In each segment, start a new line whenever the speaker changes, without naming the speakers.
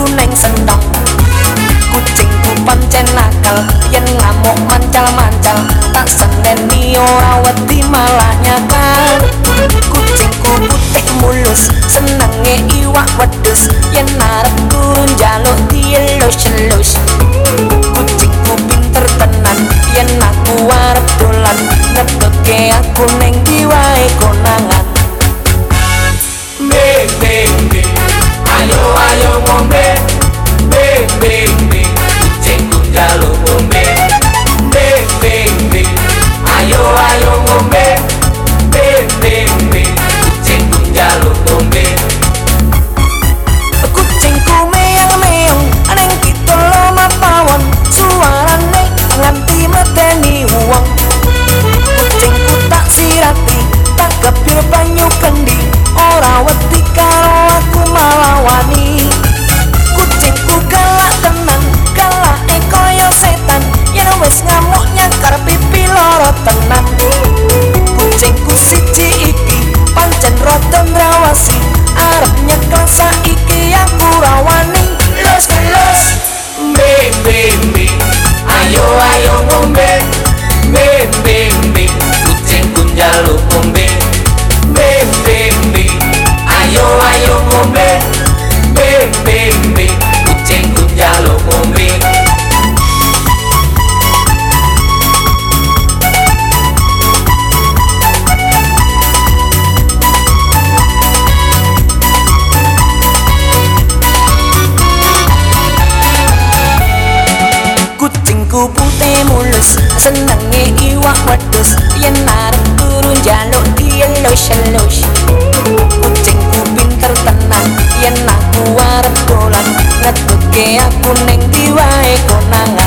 kuning sendok. Kucing ku pancen nakal yen ngamuk mancal mancal tak seneni ora wedi malah nyakal. Kucing bagus Yen marah turun jaluk dia lus-lus Kucingku pinter tenang Yen aku arep bolan Ngetuk aku neng diwae konangan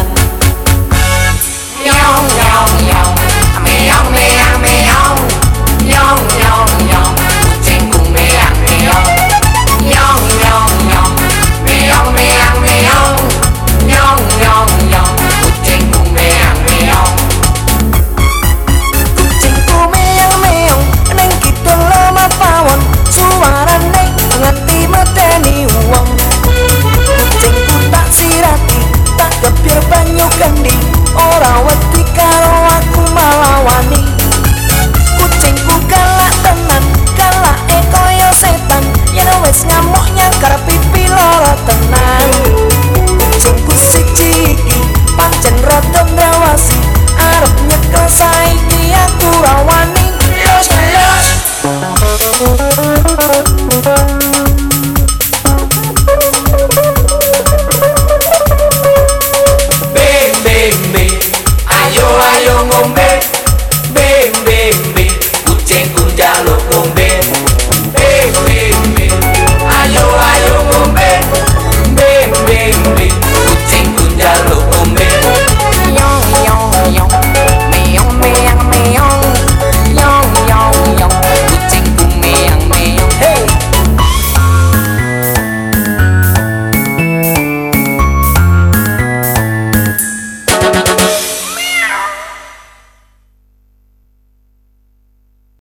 Gepir banyu kendi Ora wedi karo aku malawani